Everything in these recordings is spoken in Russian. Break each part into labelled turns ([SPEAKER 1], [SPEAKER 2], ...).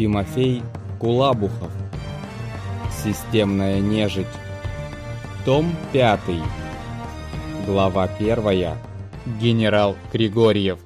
[SPEAKER 1] Тимофей Кулабухов. Системная нежить. Том 5 Глава 1 Генерал Григорьев.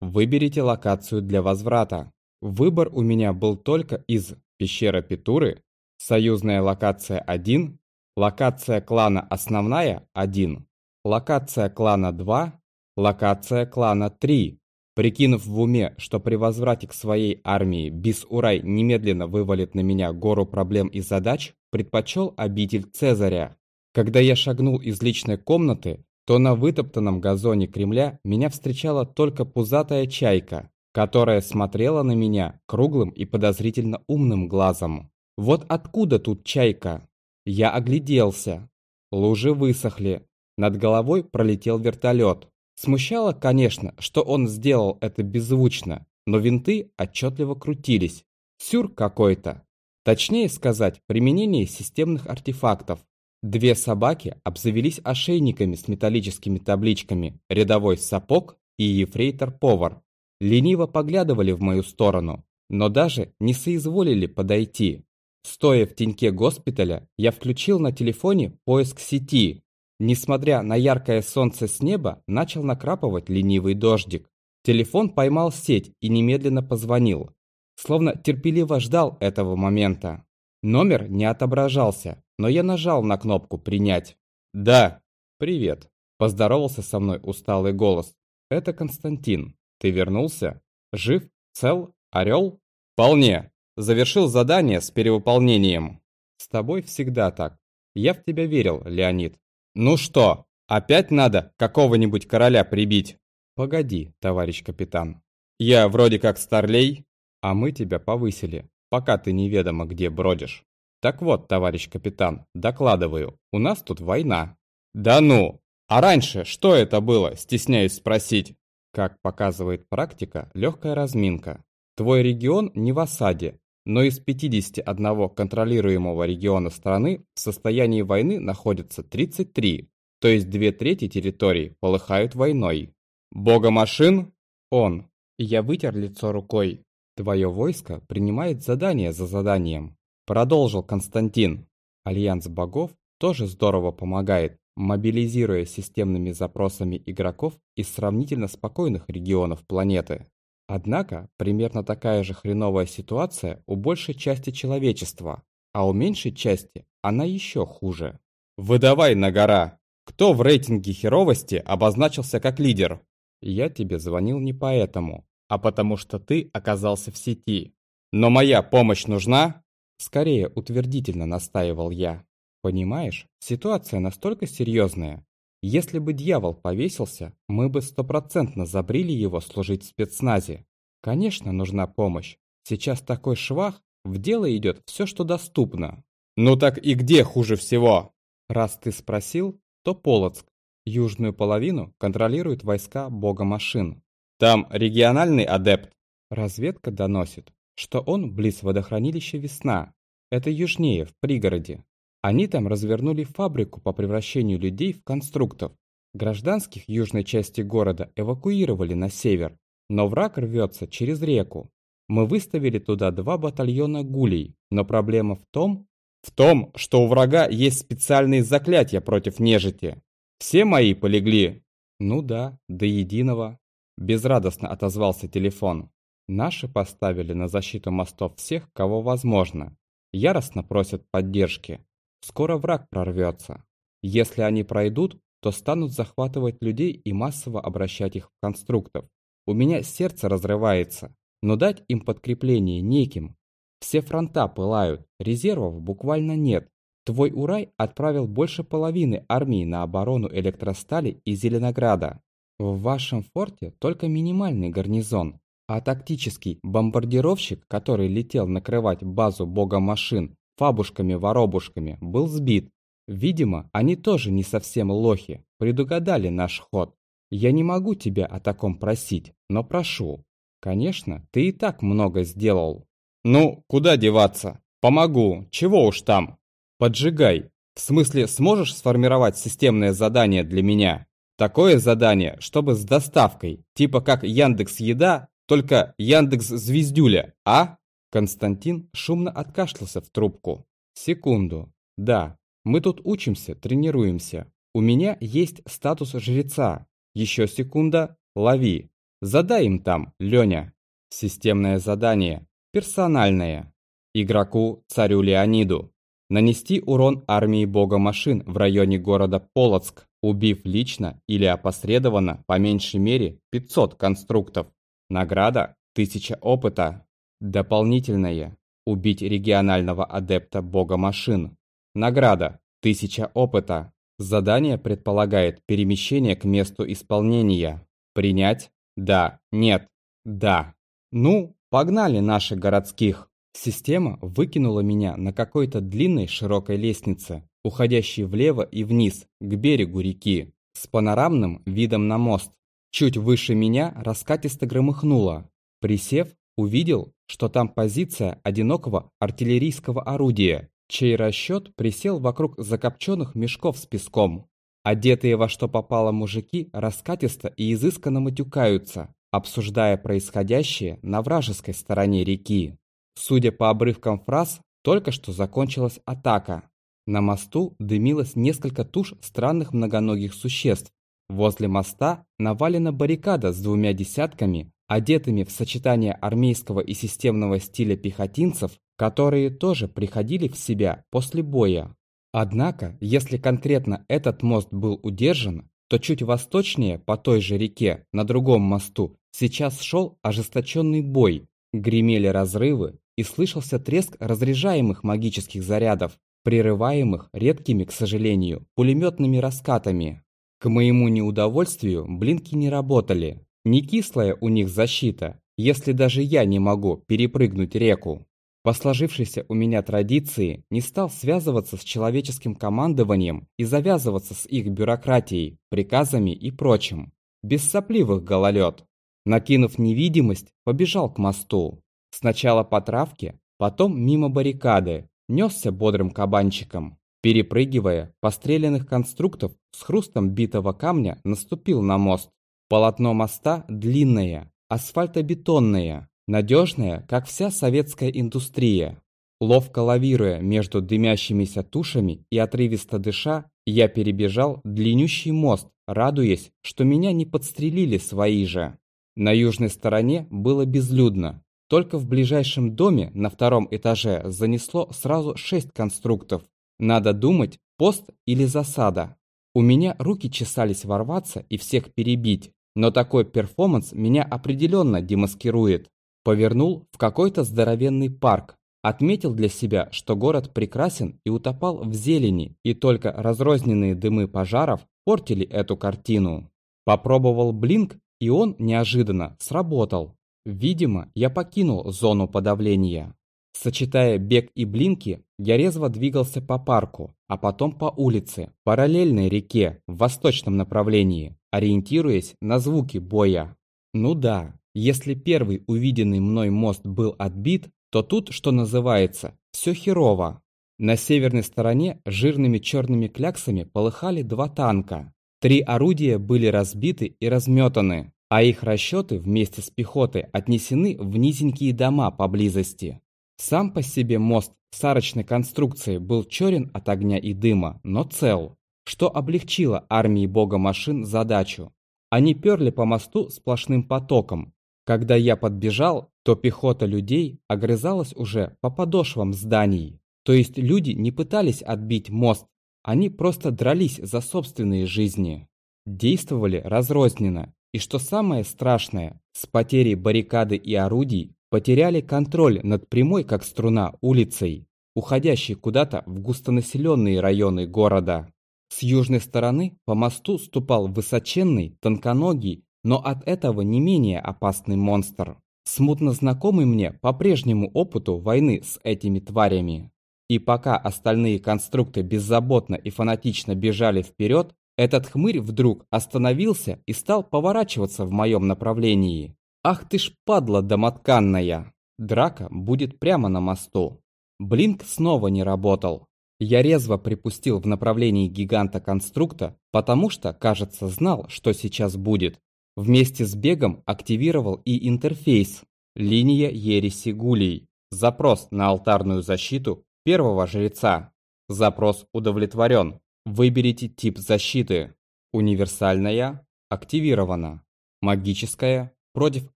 [SPEAKER 1] Выберите локацию для возврата. Выбор у меня был только из Пещера Петуры, союзная локация 1, локация клана основная 1, локация клана 2, локация клана 3. Прикинув в уме, что при возврате к своей армии Бис-Урай немедленно вывалит на меня гору проблем и задач, предпочел обитель Цезаря. Когда я шагнул из личной комнаты, то на вытоптанном газоне Кремля меня встречала только пузатая чайка, которая смотрела на меня круглым и подозрительно умным глазом. Вот откуда тут чайка? Я огляделся. Лужи высохли. Над головой пролетел вертолет. Смущало, конечно, что он сделал это беззвучно, но винты отчетливо крутились. Сюр какой-то. Точнее сказать, применение системных артефактов. Две собаки обзавелись ошейниками с металлическими табличками «Рядовой сапог» и «Ефрейтор-повар». Лениво поглядывали в мою сторону, но даже не соизволили подойти. Стоя в теньке госпиталя, я включил на телефоне поиск сети Несмотря на яркое солнце с неба, начал накрапывать ленивый дождик. Телефон поймал сеть и немедленно позвонил. Словно терпеливо ждал этого момента. Номер не отображался, но я нажал на кнопку «Принять». «Да, привет», – поздоровался со мной усталый голос. «Это Константин. Ты вернулся? Жив? Цел? Орел?» «Вполне. Завершил задание с перевыполнением». «С тобой всегда так. Я в тебя верил, Леонид. «Ну что, опять надо какого-нибудь короля прибить?» «Погоди, товарищ капитан. Я вроде как старлей, а мы тебя повысили, пока ты неведомо где бродишь. Так вот, товарищ капитан, докладываю, у нас тут война». «Да ну! А раньше что это было, стесняюсь спросить?» Как показывает практика, легкая разминка. Твой регион не в осаде, но из 51 контролируемого региона страны в состоянии войны находятся 33, то есть две трети территорий полыхают войной. Бога машин? Он. Я вытер лицо рукой. Твое войско принимает задание за заданием. Продолжил Константин. Альянс богов тоже здорово помогает, мобилизируя системными запросами игроков из сравнительно спокойных регионов планеты. Однако, примерно такая же хреновая ситуация у большей части человечества, а у меньшей части она еще хуже. «Выдавай на гора! Кто в рейтинге херовости обозначился как лидер?» «Я тебе звонил не поэтому, а потому что ты оказался в сети. Но моя помощь нужна?» Скорее утвердительно настаивал я. Понимаешь, ситуация настолько серьезная, если бы дьявол повесился, мы бы стопроцентно забрили его служить в спецназе. Конечно, нужна помощь. Сейчас такой швах, в дело идет все, что доступно. Ну так и где хуже всего? Раз ты спросил, то Полоцк. Южную половину контролируют войска бога машин. Там региональный адепт. Разведка доносит, что он близ водохранилища Весна. Это южнее, в пригороде. Они там развернули фабрику по превращению людей в конструктов. Гражданских южной части города эвакуировали на север, но враг рвется через реку. Мы выставили туда два батальона гулей, но проблема в том, в том, что у врага есть специальные заклятия против нежити. Все мои полегли. Ну да, до единого. Безрадостно отозвался телефон. Наши поставили на защиту мостов всех, кого возможно. Яростно просят поддержки. Скоро враг прорвется. Если они пройдут, то станут захватывать людей и массово обращать их в конструктов. У меня сердце разрывается, но дать им подкрепление неким. Все фронта пылают, резервов буквально нет. Твой Урай отправил больше половины армии на оборону электростали и Зеленограда. В вашем форте только минимальный гарнизон, а тактический бомбардировщик, который летел накрывать базу бога машин, фабушками-воробушками, был сбит. Видимо, они тоже не совсем лохи, предугадали наш ход. Я не могу тебя о таком просить, но прошу. Конечно, ты и так много сделал. Ну, куда деваться? Помогу, чего уж там. Поджигай. В смысле, сможешь сформировать системное задание для меня? Такое задание, чтобы с доставкой, типа как Яндекс Еда, только Яндекс Звездюля, а? Константин шумно откашлялся в трубку. Секунду. Да, мы тут учимся, тренируемся. У меня есть статус жреца. Еще секунда, лови. Задай им там, Леня. Системное задание. Персональное. Игроку царю Леониду. Нанести урон армии бога машин в районе города Полоцк, убив лично или опосредованно по меньшей мере 500 конструктов. Награда – 1000 опыта. Дополнительное – убить регионального адепта бога машин. Награда – 1000 опыта. Задание предполагает перемещение к месту исполнения. Принять? Да. Нет. Да. Ну, погнали наших городских. Система выкинула меня на какой-то длинной широкой лестнице, уходящей влево и вниз, к берегу реки, с панорамным видом на мост. Чуть выше меня раскатисто громыхнуло. Присев, увидел, что там позиция одинокого артиллерийского орудия, чей расчет присел вокруг закопченных мешков с песком. Одетые во что попало мужики раскатисто и изысканно матюкаются, обсуждая происходящее на вражеской стороне реки. Судя по обрывкам фраз, только что закончилась атака. На мосту дымилось несколько туш странных многоногих существ. Возле моста навалена баррикада с двумя десятками, одетыми в сочетание армейского и системного стиля пехотинцев, которые тоже приходили в себя после боя. Однако, если конкретно этот мост был удержан, то чуть восточнее, по той же реке, на другом мосту, сейчас шел ожесточенный бой, гремели разрывы, и слышался треск разряжаемых магических зарядов, прерываемых редкими, к сожалению, пулеметными раскатами. К моему неудовольствию блинки не работали. Не кислая у них защита, если даже я не могу перепрыгнуть реку. По сложившейся у меня традиции не стал связываться с человеческим командованием и завязываться с их бюрократией, приказами и прочим. Без сопливых гололед. Накинув невидимость, побежал к мосту. Сначала по травке, потом мимо баррикады, несся бодрым кабанчиком. Перепрыгивая, постреленных конструктов с хрустом битого камня наступил на мост. Полотно моста длинное, асфальтобетонное, надежное, как вся советская индустрия. Ловко лавируя между дымящимися тушами и отрывисто дыша, я перебежал длиннющий мост, радуясь, что меня не подстрелили свои же. На южной стороне было безлюдно, только в ближайшем доме на втором этаже занесло сразу шесть конструктов. Надо думать, пост или засада. У меня руки чесались ворваться и всех перебить, но такой перформанс меня определенно демаскирует. Повернул в какой-то здоровенный парк, отметил для себя, что город прекрасен и утопал в зелени, и только разрозненные дымы пожаров портили эту картину. Попробовал блинк, и он неожиданно сработал. Видимо, я покинул зону подавления. Сочетая бег и блинки, я резво двигался по парку, а потом по улице, параллельной реке, в восточном направлении, ориентируясь на звуки боя. Ну да, если первый увиденный мной мост был отбит, то тут, что называется, все херово. На северной стороне жирными черными кляксами полыхали два танка. Три орудия были разбиты и разметаны, а их расчеты вместе с пехотой отнесены в низенькие дома поблизости. Сам по себе мост с арочной конструкцией был черен от огня и дыма, но цел, что облегчило армии бога машин задачу. Они перли по мосту сплошным потоком. Когда я подбежал, то пехота людей огрызалась уже по подошвам зданий. То есть люди не пытались отбить мост, они просто дрались за собственные жизни. Действовали разрозненно, и что самое страшное, с потерей баррикады и орудий потеряли контроль над прямой как струна улицей, уходящей куда-то в густонаселенные районы города. С южной стороны по мосту ступал высоченный, тонконогий, но от этого не менее опасный монстр, смутно знакомый мне по прежнему опыту войны с этими тварями. И пока остальные конструкты беззаботно и фанатично бежали вперед, этот хмырь вдруг остановился и стал поворачиваться в моем направлении. Ах ты ж падла домотканная! Драка будет прямо на мосту. Блинк снова не работал. Я резво припустил в направлении гиганта-конструкта, потому что, кажется, знал, что сейчас будет. Вместе с бегом активировал и интерфейс. Линия ереси гулей. Запрос на алтарную защиту первого жреца. Запрос удовлетворен. Выберите тип защиты. Универсальная активирована. Магическая против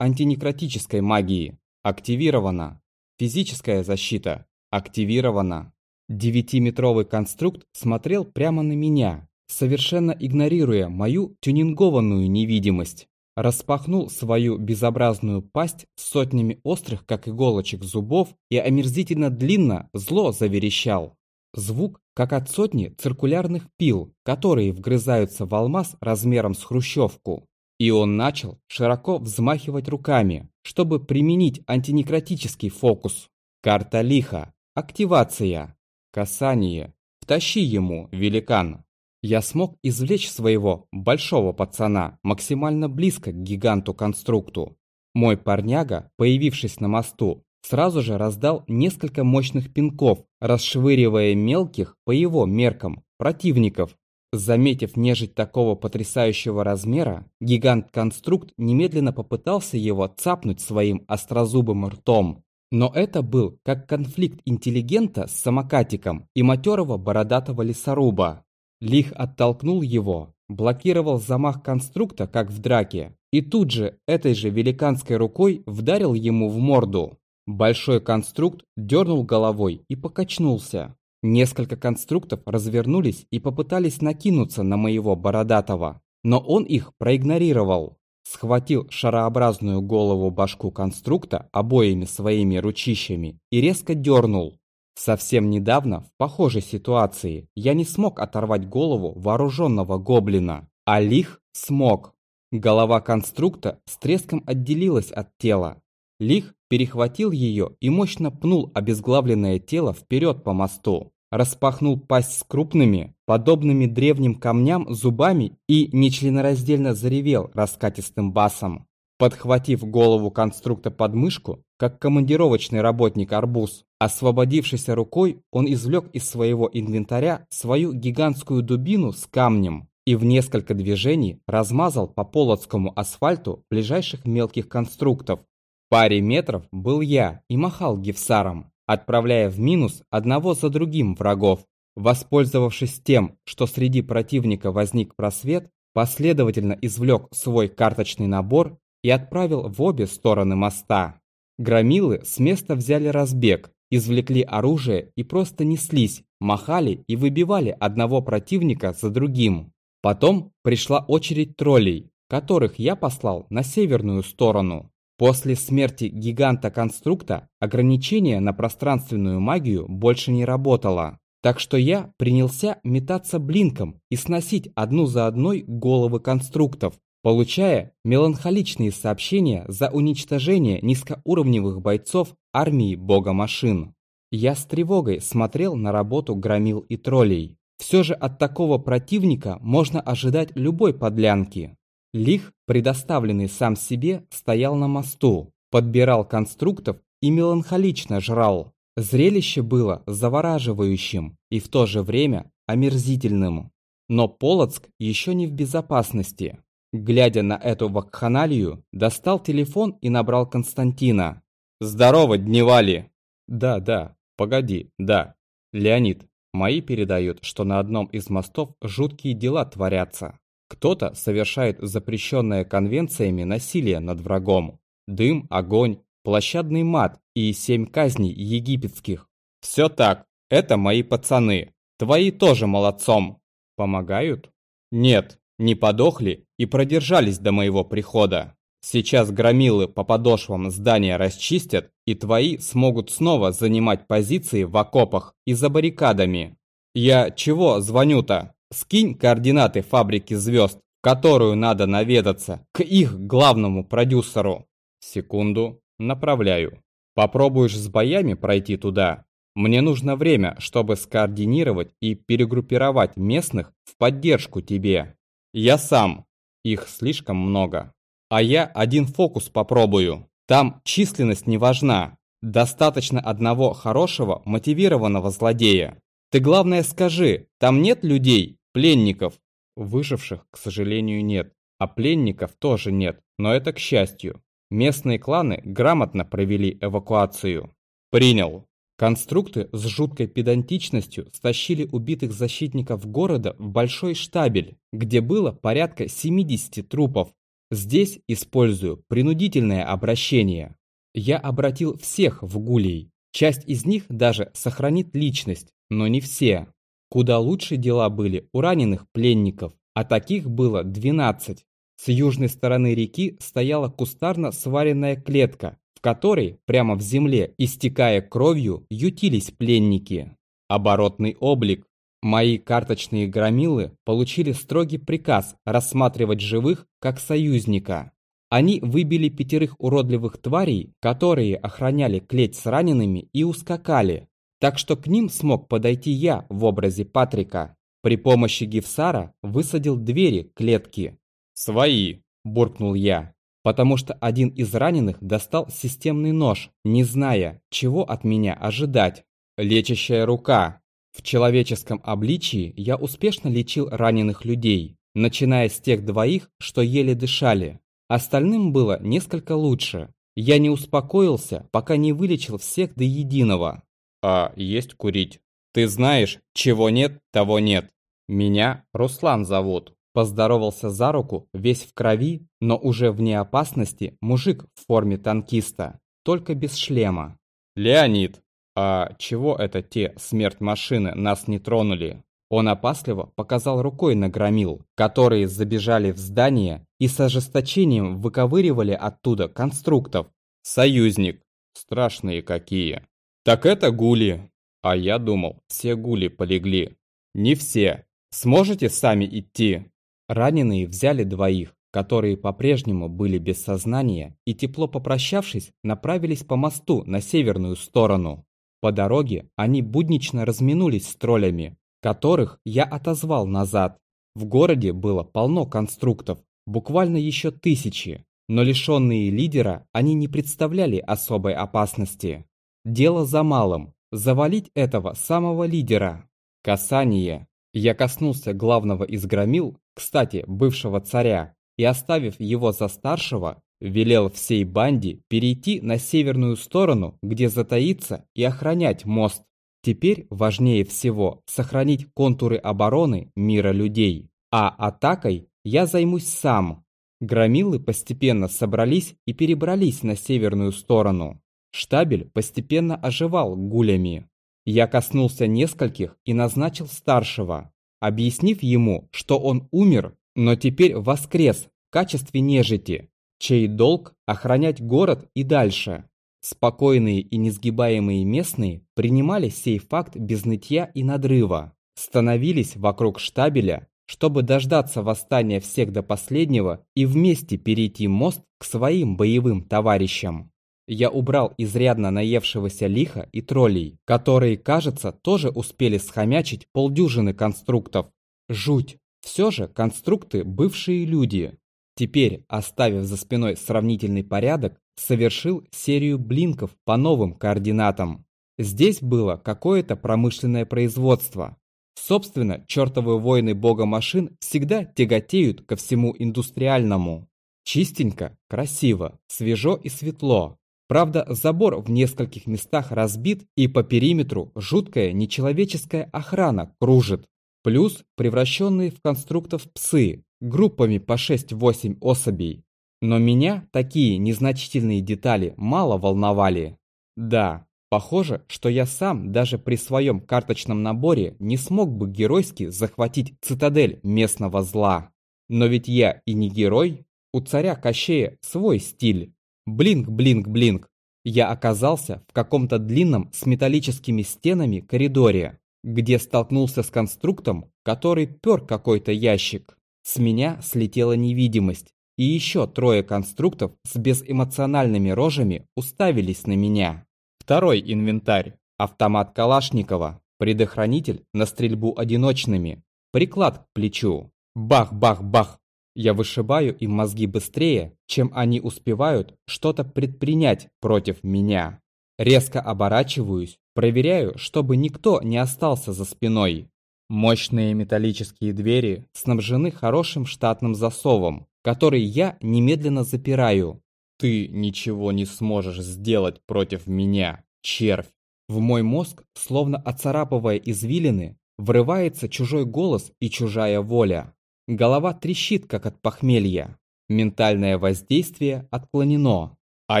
[SPEAKER 1] антинекротической магии активирована. Физическая защита активирована. Девятиметровый конструкт смотрел прямо на меня, совершенно игнорируя мою тюнингованную невидимость. Распахнул свою безобразную пасть с сотнями острых, как иголочек, зубов и омерзительно длинно зло заверещал. Звук, как от сотни циркулярных пил, которые вгрызаются в алмаз размером с хрущевку. И он начал широко взмахивать руками, чтобы применить антинекротический фокус. Карта лиха. Активация. Касание. Втащи ему, великан. Я смог извлечь своего большого пацана максимально близко к гиганту-конструкту. Мой парняга, появившись на мосту, сразу же раздал несколько мощных пинков, расшвыривая мелких, по его меркам, противников. Заметив нежить такого потрясающего размера, гигант-конструкт немедленно попытался его цапнуть своим острозубым ртом. Но это был как конфликт интеллигента с самокатиком и матерого бородатого лесоруба. Лих оттолкнул его, блокировал замах конструкта, как в драке, и тут же этой же великанской рукой вдарил ему в морду. Большой конструкт дернул головой и покачнулся. Несколько конструктов развернулись и попытались накинуться на моего бородатого, но он их проигнорировал. Схватил шарообразную голову башку конструкта обоими своими ручищами и резко дернул. Совсем недавно, в похожей ситуации, я не смог оторвать голову вооруженного гоблина, а Лих смог. Голова конструкта с треском отделилась от тела, Лих перехватил ее и мощно пнул обезглавленное тело вперед по мосту. Распахнул пасть с крупными, подобными древним камням, зубами и нечленораздельно заревел раскатистым басом. Подхватив голову конструкта под мышку, как командировочный работник арбуз, освободившейся рукой, он извлек из своего инвентаря свою гигантскую дубину с камнем и в несколько движений размазал по полоцкому асфальту ближайших мелких конструктов, паре метров был я и махал гифсаром, отправляя в минус одного за другим врагов. Воспользовавшись тем, что среди противника возник просвет, последовательно извлек свой карточный набор и отправил в обе стороны моста. Громилы с места взяли разбег, извлекли оружие и просто неслись, махали и выбивали одного противника за другим. Потом пришла очередь троллей, которых я послал на северную сторону. После смерти гиганта-конструкта ограничение на пространственную магию больше не работало. Так что я принялся метаться блинком и сносить одну за одной головы конструктов, получая меланхоличные сообщения за уничтожение низкоуровневых бойцов армии бога машин. Я с тревогой смотрел на работу громил и троллей. Все же от такого противника можно ожидать любой подлянки. Лих, предоставленный сам себе, стоял на мосту, подбирал конструктов и меланхолично жрал. Зрелище было завораживающим и в то же время омерзительным. Но Полоцк еще не в безопасности. Глядя на эту вакханалию, достал телефон и набрал Константина. «Здорово, дневали!» «Да, да, погоди, да. Леонид, мои передают, что на одном из мостов жуткие дела творятся. Кто-то совершает запрещенное конвенциями насилие над врагом. Дым, огонь, площадный мат и семь казней египетских. Все так, это мои пацаны. Твои тоже молодцом. Помогают? Нет, не подохли и продержались до моего прихода. Сейчас громилы по подошвам здания расчистят, и твои смогут снова занимать позиции в окопах и за баррикадами. Я чего звоню-то? Скинь координаты фабрики звезд, в которую надо наведаться, к их главному продюсеру. Секунду, направляю. Попробуешь с боями пройти туда? Мне нужно время, чтобы скоординировать и перегруппировать местных в поддержку тебе. Я сам. Их слишком много. А я один фокус попробую. Там численность не важна. Достаточно одного хорошего, мотивированного злодея. Ты главное скажи, там нет людей, пленников? Выживших, к сожалению, нет. А пленников тоже нет, но это к счастью. Местные кланы грамотно провели эвакуацию. Принял. Конструкты с жуткой педантичностью стащили убитых защитников города в большой штабель, где было порядка 70 трупов. Здесь использую принудительное обращение. Я обратил всех в гулей. Часть из них даже сохранит личность, но не все. Куда лучше дела были у раненых пленников, а таких было 12. С южной стороны реки стояла кустарно сваренная клетка, в которой, прямо в земле, истекая кровью, ютились пленники. Оборотный облик. Мои карточные громилы получили строгий приказ рассматривать живых как союзника. Они выбили пятерых уродливых тварей, которые охраняли клеть с ранеными и ускакали. Так что к ним смог подойти я в образе Патрика. При помощи Гифсара высадил двери клетки, «Свои!» – буркнул я, потому что один из раненых достал системный нож, не зная, чего от меня ожидать. Лечащая рука. В человеческом обличии я успешно лечил раненых людей, начиная с тех двоих, что еле дышали. Остальным было несколько лучше. Я не успокоился, пока не вылечил всех до единого. А есть курить? Ты знаешь, чего нет, того нет. Меня Руслан зовут. Поздоровался за руку, весь в крови, но уже вне опасности, мужик в форме танкиста, только без шлема. «Леонид, а чего это те, смерть машины, нас не тронули?» Он опасливо показал рукой на громил, которые забежали в здание и с ожесточением выковыривали оттуда конструктов. «Союзник! Страшные какие!» «Так это гули!» А я думал, все гули полегли. «Не все. Сможете сами идти?» Раненые взяли двоих, которые по-прежнему были без сознания, и тепло попрощавшись, направились по мосту на северную сторону. По дороге они буднично разминулись с троллями, которых я отозвал назад. В городе было полно конструктов, буквально еще тысячи, но лишенные лидера они не представляли особой опасности. Дело за малым – завалить этого самого лидера. Касание. Я коснулся главного из громил, кстати, бывшего царя, и оставив его за старшего, велел всей банде перейти на северную сторону, где затаиться и охранять мост. Теперь важнее всего сохранить контуры обороны мира людей, а атакой я займусь сам. Громилы постепенно собрались и перебрались на северную сторону. Штабель постепенно оживал гулями. Я коснулся нескольких и назначил старшего объяснив ему, что он умер, но теперь воскрес в качестве нежити, чей долг охранять город и дальше. Спокойные и несгибаемые местные принимали сей факт без нытья и надрыва, становились вокруг штабеля, чтобы дождаться восстания всех до последнего и вместе перейти мост к своим боевым товарищам. Я убрал изрядно наевшегося лиха и троллей, которые, кажется, тоже успели схомячить полдюжины конструктов. Жуть! Все же конструкты бывшие люди. Теперь, оставив за спиной сравнительный порядок, совершил серию блинков по новым координатам. Здесь было какое-то промышленное производство. Собственно, чертовы войны бога машин всегда тяготеют ко всему индустриальному. Чистенько, красиво, свежо и светло. Правда, забор в нескольких местах разбит, и по периметру жуткая нечеловеческая охрана кружит. Плюс превращенные в конструктов псы, группами по 6-8 особей. Но меня такие незначительные детали мало волновали. Да, похоже, что я сам даже при своем карточном наборе не смог бы геройски захватить цитадель местного зла. Но ведь я и не герой, у царя Кощея свой стиль. Блинк, блинк, блинк. Я оказался в каком-то длинном с металлическими стенами коридоре, где столкнулся с конструктом, который пер какой-то ящик. С меня слетела невидимость, и еще трое конструктов с безэмоциональными рожами уставились на меня. Второй инвентарь. Автомат Калашникова. Предохранитель на стрельбу одиночными. Приклад к плечу. Бах-бах-бах. Я вышибаю им мозги быстрее, чем они успевают что-то предпринять против меня. Резко оборачиваюсь, проверяю, чтобы никто не остался за спиной. Мощные металлические двери снабжены хорошим штатным засовом, который я немедленно запираю. Ты ничего не сможешь сделать против меня, червь. В мой мозг, словно оцарапывая извилины, врывается чужой голос и чужая воля. Голова трещит, как от похмелья. Ментальное воздействие отклонено. А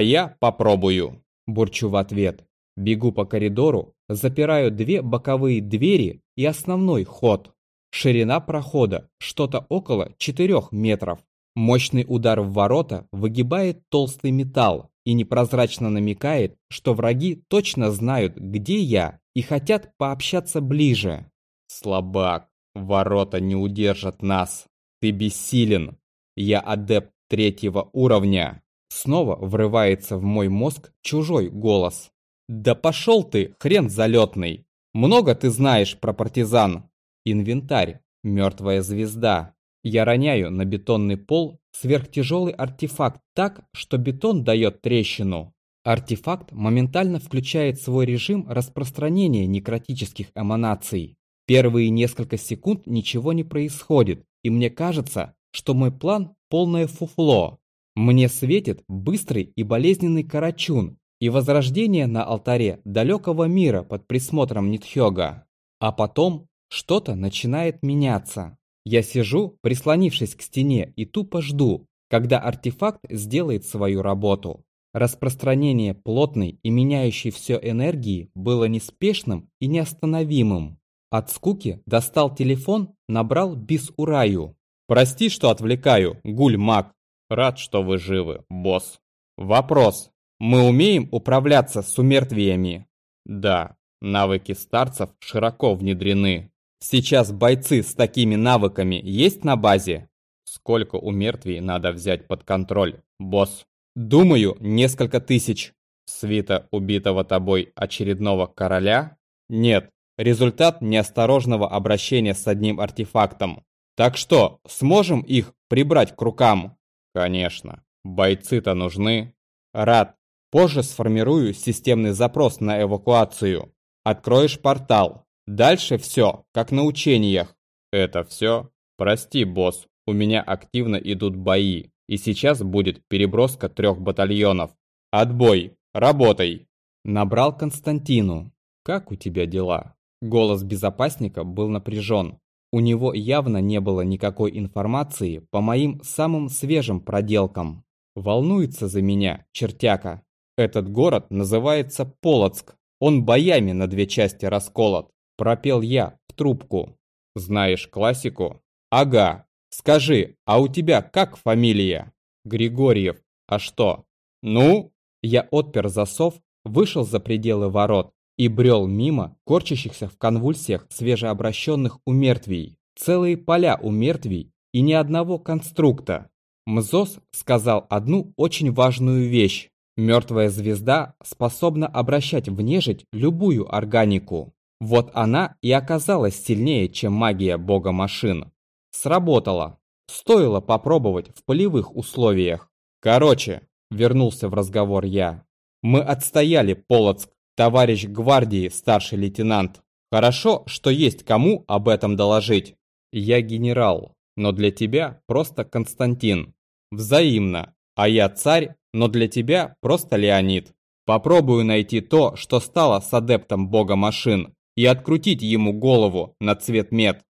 [SPEAKER 1] я попробую. Бурчу в ответ. Бегу по коридору, запираю две боковые двери и основной ход. Ширина прохода что-то около 4 метров. Мощный удар в ворота выгибает толстый металл и непрозрачно намекает, что враги точно знают, где я и хотят пообщаться ближе. Слабак, ворота не удержат нас. Ты бессилен. Я адепт третьего уровня. Снова врывается в мой мозг чужой голос. Да пошел ты, хрен залетный. Много ты знаешь про партизан. Инвентарь. Мертвая звезда. Я роняю на бетонный пол сверхтяжелый артефакт так, что бетон дает трещину. Артефакт моментально включает свой режим распространения некротических эманаций. Первые несколько секунд ничего не происходит, и мне кажется, что мой план – полное фуфло. Мне светит быстрый и болезненный карачун и возрождение на алтаре далекого мира под присмотром Нитхёга. А потом что-то начинает меняться. Я сижу, прислонившись к стене, и тупо жду, когда артефакт сделает свою работу. Распространение плотной и меняющей все энергии было неспешным и неостановимым. От скуки достал телефон, набрал бис ураю. «Прости, что отвлекаю, гуль-маг. Рад, что вы живы, босс. Вопрос. Мы умеем управляться с умертвиями?» «Да, навыки старцев широко внедрены. Сейчас бойцы с такими навыками есть на базе?» «Сколько умертвий надо взять под контроль, босс?» «Думаю, несколько тысяч». «Свита убитого тобой очередного короля?» «Нет, результат неосторожного обращения с одним артефактом. Так что, сможем их прибрать к рукам? Конечно. Бойцы-то нужны. Рад. Позже сформирую системный запрос на эвакуацию. Откроешь портал. Дальше все, как на учениях. Это все? Прости, босс, у меня активно идут бои. И сейчас будет переброска трех батальонов. Отбой. Работай. Набрал Константину. Как у тебя дела? Голос безопасника был напряжен. У него явно не было никакой информации по моим самым свежим проделкам. Волнуется за меня, чертяка. Этот город называется Полоцк. Он боями на две части расколот. Пропел я в трубку. Знаешь классику? Ага. Скажи, а у тебя как фамилия? Григорьев. А что? Ну? Я отпер засов, вышел за пределы ворот и брел мимо корчащихся в конвульсиях свежеобращенных умертвий. Целые поля умертвий и ни одного конструкта. Мзос сказал одну очень важную вещь. Мертвая звезда способна обращать в нежить любую органику. Вот она и оказалась сильнее, чем магия бога машин. Сработало. Стоило попробовать в полевых условиях. Короче, вернулся в разговор я. Мы отстояли Полоцк Товарищ гвардии, старший лейтенант, хорошо, что есть кому об этом доложить. Я генерал, но для тебя просто Константин. Взаимно. А я царь, но для тебя просто Леонид. Попробую найти то, что стало с адептом бога машин, и открутить ему голову на цвет мед.